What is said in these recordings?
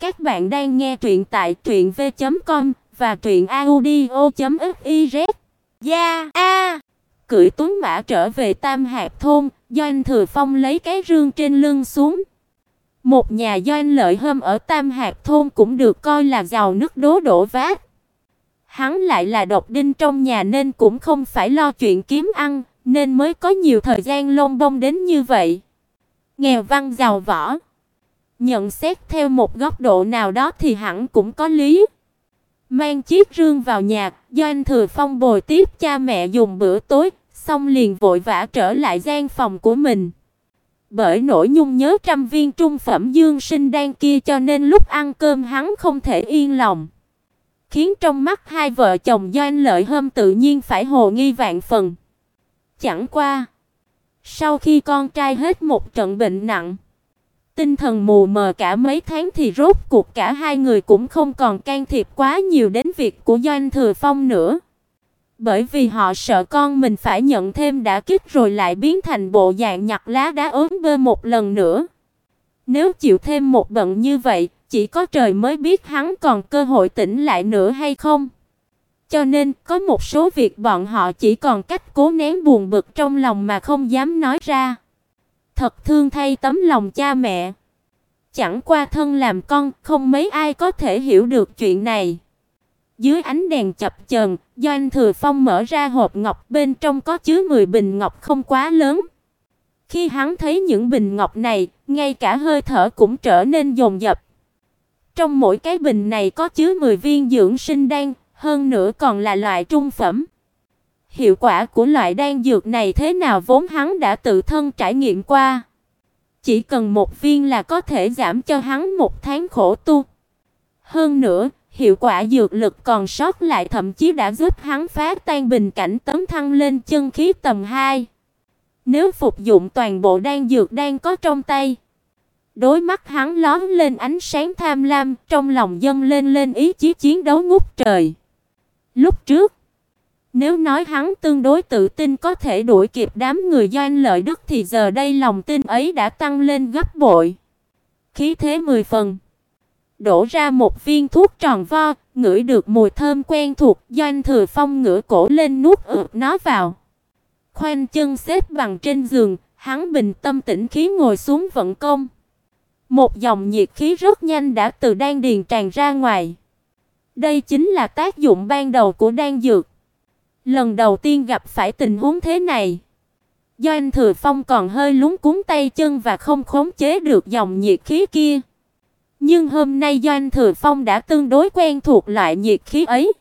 Các bạn đang nghe truyện tại truyệnv.com và truyệnaudio.fiz. Ja a, cưỡi tuấn mã trở về Tam Hạp thôn, Doanh Thừa Phong lấy cái rương trên lưng xuống. Một nhà doanh lợi hâm ở Tam Hạp thôn cũng được coi là giàu nước đố đổ vát. Hắn lại là độc đinh trong nhà nên cũng không phải lo chuyện kiếm ăn, nên mới có nhiều thời gian lông bông đến như vậy. Nghèo văn giàu võ. Nhận xét theo một góc độ nào đó thì hẳn cũng có lý. Mang chiếc rương vào nhà, Doanh Thừa Phong bồi tiếp cha mẹ dùng bữa tối, xong liền vội vã trở lại gian phòng của mình. Bởi nỗi nhung nhớ trăm viên trung phẩm dương sinh đan kia cho nên lúc ăn cơm hắn không thể yên lòng. Khiến trong mắt hai vợ chồng Doanh Lợi Hâm tự nhiên phải hồ nghi vạn phần. Chẳng qua, sau khi con trai hết một trận bệnh nặng, tinh thần mù mờ cả mấy tháng thì rốt cuộc cả hai người cũng không còn can thiệp quá nhiều đến việc của Doanh Thừa Phong nữa. Bởi vì họ sợ con mình phải nhận thêm đả kích rồi lại biến thành bộ dạng nhặt lá đá ốm bơ một lần nữa. Nếu chịu thêm một bận như vậy, chỉ có trời mới biết hắn còn cơ hội tỉnh lại nữa hay không. Cho nên, có một số việc bọn họ chỉ còn cách cố nén buồn bực trong lòng mà không dám nói ra. Thật thương thay tấm lòng cha mẹ. Chẳng qua thân làm con, không mấy ai có thể hiểu được chuyện này. Dưới ánh đèn chập chờn, Doanh Thừa Phong mở ra hộp ngọc, bên trong có chứa 10 bình ngọc không quá lớn. Khi hắn thấy những bình ngọc này, ngay cả hơi thở cũng trở nên dồn dập. Trong mỗi cái bình này có chứa 10 viên dưỡng sinh đan, hơn nữa còn là loại trung phẩm. Hiệu quả của loại đan dược này thế nào vốn hắn đã tự thân trải nghiệm qua. Chỉ cần một viên là có thể giảm cho hắn một tháng khổ tu. Hơn nữa, hiệu quả dược lực còn sót lại thậm chí đã giúp hắn phá tan bình cảnh tấm thăng lên chân khí tầm 2. Nếu phục dụng toàn bộ đan dược đang có trong tay, đôi mắt hắn lóe lên ánh sáng tham lam, trong lòng dâng lên lên ý chí chiến đấu ngút trời. Lúc trước, nếu nói hắn tương đối tự tin có thể đuổi kịp đám người doanh lợi đức thì giờ đây lòng tin ấy đã tăng lên gấp bội. Khí thế mười phần. Đổ ra một viên thuốc tròn vo, ngửi được mùi thơm quen thuộc, doanh thừa phong ngửa cổ lên nuốt ực nó vào. Khoanh chân xếp bằng trên giường, hắn bình tâm tĩnh khí ngồi xuống vận công. Một dòng nhiệt khí rất nhanh đã từ đan điền tràn ra ngoài. Đây chính là tác dụng ban đầu của đan dược. Lần đầu tiên gặp phải tình huống thế này, do anh Thừa Phong còn hơi lúng cuống tay chân và không khống chế được dòng nhiệt khí kia. Nhưng hôm nay do anh Thừa Phong đã tương đối quen thuộc loại nhiệt khí ấy.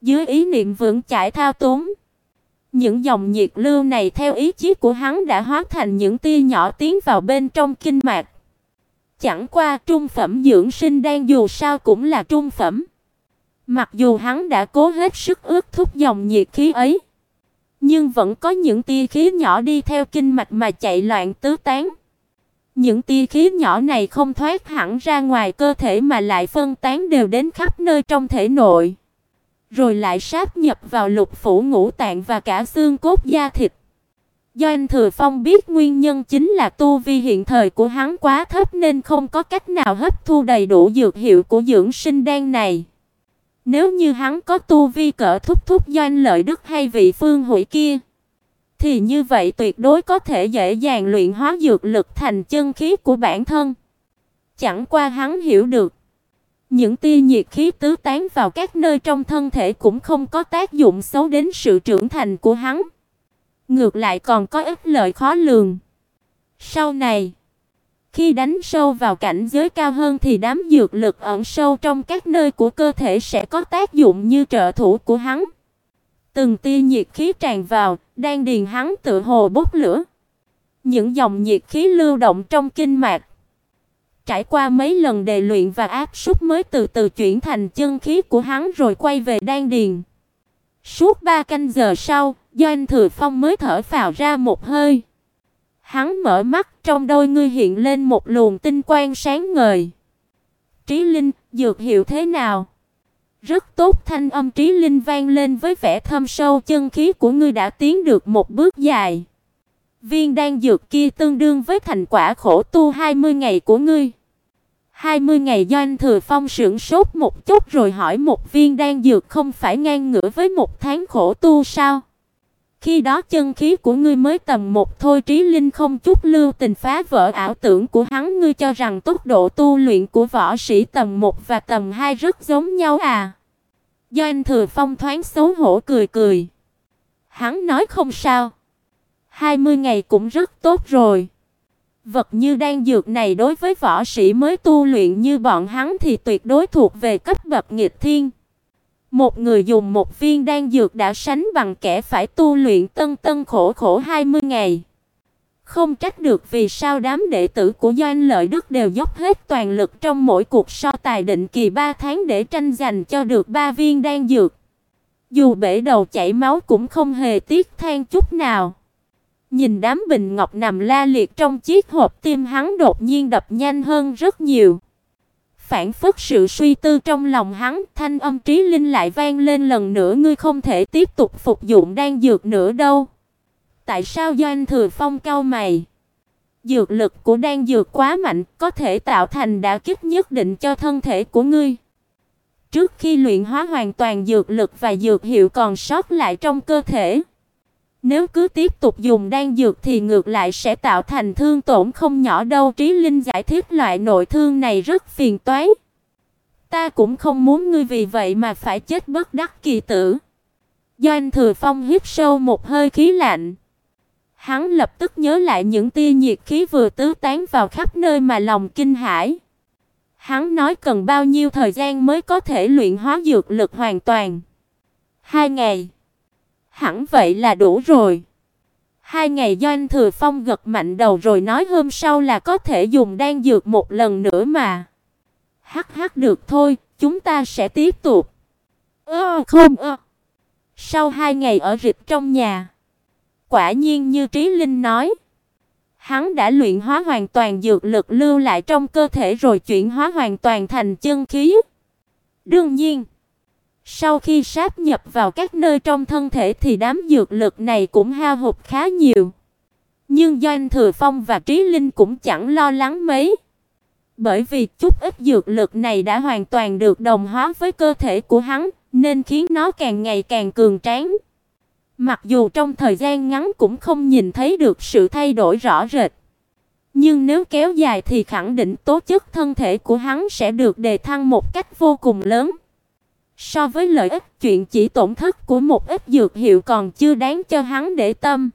Dưới ý niệm vững chãi thao túng, những dòng nhiệt lưu này theo ý chí của hắn đã hóa thành những tia nhỏ tiến vào bên trong kinh mạch. Chẳng qua trung phẩm dưỡng sinh đang dù sao cũng là trung phẩm. Mặc dù hắn đã cố hết sức ước thúc dòng nhiệt khí ấy, nhưng vẫn có những tia khí nhỏ đi theo kinh mạch mà chạy loạn tứ tán. Những tia khí nhỏ này không thoát hẳn ra ngoài cơ thể mà lại phân tán đều đến khắp nơi trong thể nội, rồi lại sáp nhập vào lục phủ ngũ tạng và cả xương cốt da thịt. Do anh Thừa Phong biết nguyên nhân chính là tu vi hiện thời của hắn quá thấp nên không có cách nào hấp thu đầy đủ dược hiệu của dưỡng sinh đan này. Nếu như hắn có tu vi cỡ thúc thúc doanh lợi đức hay vị phương hủy kia, thì như vậy tuyệt đối có thể dễ dàng luyện hóa dược lực thành chân khí của bản thân. Chẳng qua hắn hiểu được, những tia nhiệt khí tứ tán vào các nơi trong thân thể cũng không có tác dụng xấu đến sự trưởng thành của hắn. Ngược lại còn có ích lợi khó lường. Sau này, khi đánh sâu vào cảnh giới cao hơn thì đám dược lực ẩn sâu trong các nơi của cơ thể sẽ có tác dụng như trợ thủ của hắn. Từng tia nhiệt khí tràn vào, đang điền hắn tự hồ bốc lửa. Những dòng nhiệt khí lưu động trong kinh mạch, trải qua mấy lần đề luyện và áp suất mới từ từ chuyển thành chân khí của hắn rồi quay về đan điền. Suốt ba canh giờ sau, Doanh Thừa Phong mới thở phào ra một hơi. Hắn mở mắt, trong đôi ngươi hiện lên một luồng tinh quang sáng ngời. Trí Linh, dược hiệu thế nào? Rất tốt, thanh âm Trí Linh vang lên với vẻ thâm sâu, chân khí của ngươi đã tiến được một bước dài. Viên đan dược kia tương đương với thành quả khổ tu 20 ngày của ngươi. 20 ngày Doanh Thừa Phong sững sốt một chút rồi hỏi một viên đan dược không phải ngang ngửa với một tháng khổ tu sao? Khi đó chân khí của ngươi mới tầm một, thôi trí linh không chút lưu tình phá vỡ ảo tưởng của hắn ngươi cho rằng tốc độ tu luyện của võ sĩ tầm 1 và tầm 2 rất giống nhau à? Doanh Thừa Phong thoáng xấu hổ cười cười. Hắn nói không sao. 20 ngày cũng rất tốt rồi. Vật như đan dược này đối với võ sĩ mới tu luyện như bọn hắn thì tuyệt đối thuộc về cấp bậc nghịch thiên. Một người dùng một viên đan dược đã sánh bằng kẻ phải tu luyện tân tân khổ khổ 20 ngày. Không trách được vì sao đám đệ tử của Doanh Lợi Đức đều dốc hết toàn lực trong mỗi cuộc so tài định kỳ 3 tháng để tranh giành cho được 3 viên đan dược. Dù bể đầu chảy máu cũng không hề tiếc than chút nào. Nhìn đám bình ngọc nằm la liệt trong chiếc hộp tim hắn đột nhiên đập nhanh hơn rất nhiều. Phản phất sự suy tư trong lòng hắn, thanh âm trí linh lại vang lên lần nữa, ngươi không thể tiếp tục phục dụng đan dược nữa đâu. Tại sao Doanh Thừa Phong cau mày? Dược lực của đan dược quá mạnh, có thể tạo thành đả kích nhất định cho thân thể của ngươi. Trước khi luyện hóa hoàn toàn dược lực và dược hiệu còn sót lại trong cơ thể, nếu cứ tiếp tục dùng đan dược thì ngược lại sẽ tạo thành thương tổn không nhỏ đâu, Trí Linh giải thích loại nội thương này rất phiền toái. Ta cũng không muốn ngươi vì vậy mà phải chết bất đắc kỳ tử. Doanh Thừa Phong hít sâu một hơi khí lạnh. Hắn lập tức nhớ lại những tia nhiệt khí vừa tứ tán vào khắp nơi mà lòng kinh hãi. Hắn nói cần bao nhiêu thời gian mới có thể luyện hóa dược lực hoàn toàn? Hai ngày. Hẳn vậy là đủ rồi. Hai ngày Doanh Thừa Phong gật mạnh đầu rồi nói hôm sau là có thể dùng đan dược một lần nữa mà. Hắc hắc được thôi, chúng ta sẽ tiếp tục. Ơ không ơ. Sau hai ngày ở rịch trong nhà, quả nhiên như Trí Linh nói, hắn đã luyện hóa hoàn toàn dược lực lưu lại trong cơ thể rồi chuyển hóa hoàn toàn thành chân khí. Đương nhiên, sau khi sáp nhập vào các nơi trong thân thể thì đám dược lực này cũng hao hụt khá nhiều. Nhưng Doanh Thừa Phong và Trí Linh cũng chẳng lo lắng mấy. Bởi vì chút ít dược lực này đã hoàn toàn được đồng hóa với cơ thể của hắn, nên khiến nó càng ngày càng cường tráng. Mặc dù trong thời gian ngắn cũng không nhìn thấy được sự thay đổi rõ rệt, nhưng nếu kéo dài thì khẳng định tố chất thân thể của hắn sẽ được đề thăng một cách vô cùng lớn. So với lợi ích chuyện chỉ tổn thất của một ít dược hiệu còn chưa đáng cho hắn để tâm.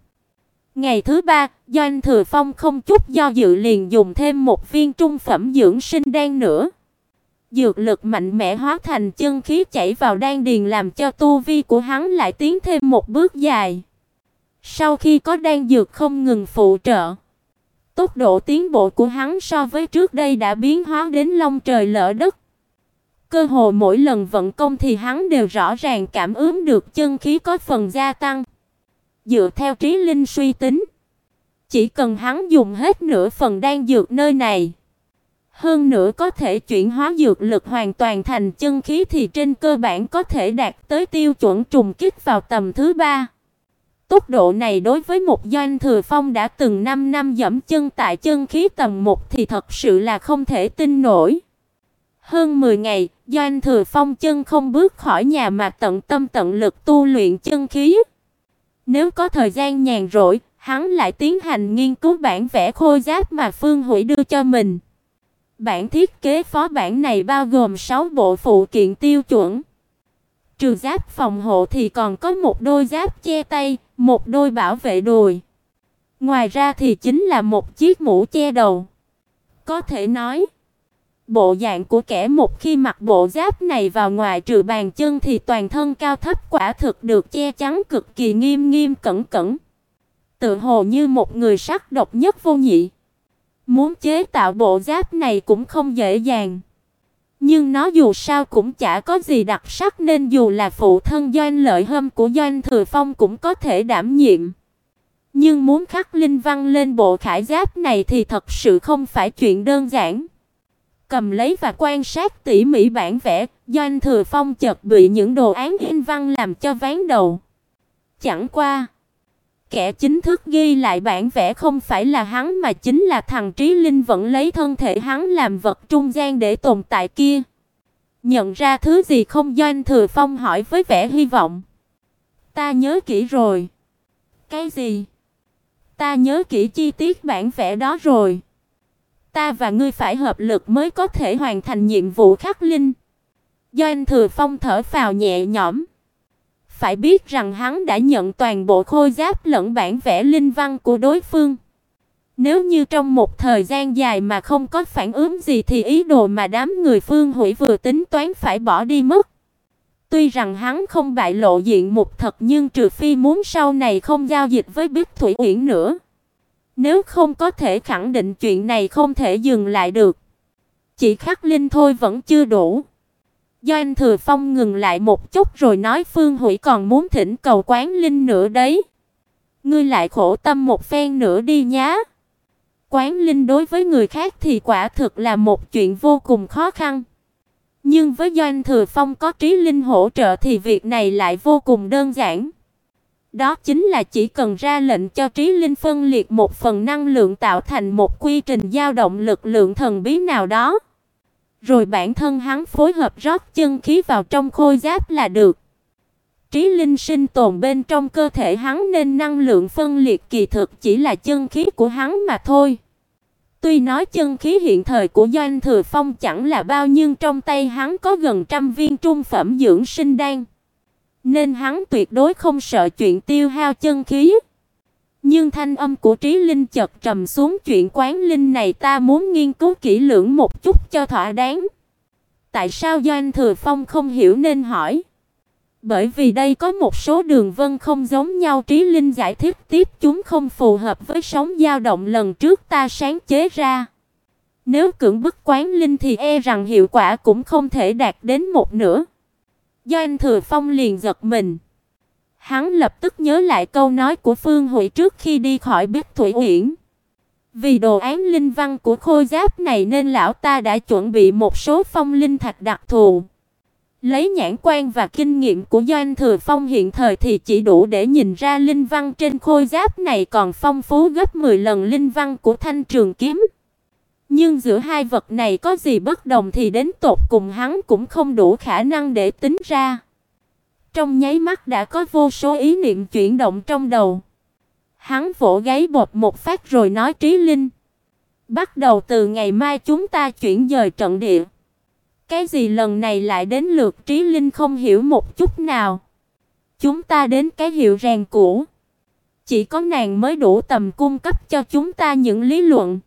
Ngày thứ ba, Doanh Thừa Phong không chút do dự liền dùng thêm một viên trung phẩm dưỡng sinh đan nữa. Dược lực mạnh mẽ hóa thành chân khí chảy vào đan điền làm cho tu vi của hắn lại tiến thêm một bước dài. Sau khi có đan dược không ngừng phụ trợ, tốc độ tiến bộ của hắn so với trước đây đã biến hóa đến long trời lở đất. Cơ hồ mỗi lần vận công thì hắn đều rõ ràng cảm ứng được chân khí có phần gia tăng. Dựa theo trí linh suy tính, chỉ cần hắn dùng hết nửa phần đan dược nơi này, hơn nữa có thể chuyển hóa dược lực hoàn toàn thành chân khí thì trên cơ bản có thể đạt tới tiêu chuẩn trùng kích vào tầm thứ ba. Tốc độ này đối với một doanh thừa phong đã từng 5 năm dẫm chân tại chân khí tầm 1 thì thật sự là không thể tin nổi. Hơn 10 ngày, Doanh Thừa Phong chân không bước khỏi nhà mà tận tâm tận lực tu luyện chân khí. Nếu có thời gian nhàn rỗi, hắn lại tiến hành nghiên cứu bản vẽ khôi giáp mà Phương Hủy đưa cho mình. Bản thiết kế phó bản này bao gồm 6 bộ phụ kiện tiêu chuẩn. Trừ giáp phòng hộ thì còn có một đôi giáp che tay, một đôi bảo vệ đùi. Ngoài ra thì chính là một chiếc mũ che đầu. Có thể nói, Bộ dạng của kẻ một khi mặc bộ giáp này vào ngoài trừ bàn chân thì toàn thân cao thấp quả thực được che chắn cực kỳ nghiêm nghiêm cẩn cẩn. Tự hồ như một người sắc độc nhất vô nhị. Muốn chế tạo bộ giáp này cũng không dễ dàng. Nhưng nó dù sao cũng chả có gì đặc sắc nên dù là phụ thân doanh lợi hâm của doanh thừa phong cũng có thể đảm nhiệm. Nhưng muốn khắc linh văn lên bộ khải giáp này thì thật sự không phải chuyện đơn giản cầm lấy và quan sát tỉ mỉ bản vẽ, Doanh Thừa Phong chợt bị những đồ án in văn làm cho ván đầu. Chẳng qua, Kẻ chính thức ghi lại bản vẽ không phải là hắn mà chính là thằng Trí Linh vẫn lấy thân thể hắn làm vật trung gian để tồn tại kia. Nhận ra thứ gì không Doanh Thừa Phong hỏi với vẻ hy vọng. Ta nhớ kỹ rồi. Cái gì? Ta nhớ kỹ chi tiết bản vẽ đó rồi. Ta và ngươi phải hợp lực mới có thể hoàn thành nhiệm vụ khắc linh. Doanh Thừa Phong thở phào nhẹ nhõm. Phải biết rằng hắn đã nhận toàn bộ khôi giáp lẫn bản vẽ linh văn của đối phương. Nếu như trong một thời gian dài mà không có phản ứng gì thì ý đồ mà đám người Phương Hủy vừa tính toán phải bỏ đi mất. Tuy rằng hắn không bại lộ diện mục thật nhưng trừ phi muốn sau này không giao dịch với Bích Thủy Uyển nữa. Nếu không có thể khẳng định chuyện này không thể dừng lại được. Chỉ khắc linh thôi vẫn chưa đủ. Do anh Thừa Phong ngừng lại một chút rồi nói Phương Hủy còn muốn thỉnh cầu quán linh nữa đấy. Ngươi lại khổ tâm một phen nữa đi nhá. Quán linh đối với người khác thì quả thực là một chuyện vô cùng khó khăn. Nhưng với Doanh Thừa Phong có trí linh hỗ trợ thì việc này lại vô cùng đơn giản. Đó chính là chỉ cần ra lệnh cho trí linh phân liệt một phần năng lượng tạo thành một quy trình dao động lực lượng thần bí nào đó. Rồi bản thân hắn phối hợp rót chân khí vào trong khôi giáp là được. Trí linh sinh tồn bên trong cơ thể hắn nên năng lượng phân liệt kỳ thực chỉ là chân khí của hắn mà thôi. Tuy nói chân khí hiện thời của Doanh Thừa Phong chẳng là bao nhưng trong tay hắn có gần trăm viên trung phẩm dưỡng sinh đan, nên hắn tuyệt đối không sợ chuyện tiêu hao chân khí. Nhưng thanh âm của Trí Linh chợt trầm xuống, chuyện quán linh này ta muốn nghiên cứu kỹ lưỡng một chút cho thỏa đáng. Tại sao Doanh Thừa Phong không hiểu nên hỏi? Bởi vì đây có một số đường vân không giống nhau Trí Linh giải thích, tiếp chúng không phù hợp với sóng dao động lần trước ta sáng chế ra. Nếu cưỡng bức quán linh thì e rằng hiệu quả cũng không thể đạt đến một nửa. Doanh Thừa Phong liền giật mình. Hắn lập tức nhớ lại câu nói của Phương Hủy trước khi đi khỏi Bích Thủy Uyển. Vì đồ án linh văn của khôi giáp này nên lão ta đã chuẩn bị một số phong linh thạch đặc thù. Lấy nhãn quan và kinh nghiệm của Doanh Thừa Phong hiện thời thì chỉ đủ để nhìn ra linh văn trên khôi giáp này còn phong phú gấp 10 lần linh văn của thanh trường kiếm. Nhưng giữa hai vật này có gì bất đồng thì đến tột cùng hắn cũng không đủ khả năng để tính ra. Trong nháy mắt đã có vô số ý niệm chuyển động trong đầu. Hắn vỗ gáy bột một phát rồi nói, Trí Linh. Bắt đầu từ ngày mai chúng ta chuyển dời trận địa. Cái gì lần này lại đến lượt Trí Linh không hiểu một chút nào. Chúng ta đến cái hiệu rèn cũ. Chỉ có nàng mới đủ tầm cung cấp cho chúng ta những lý luận.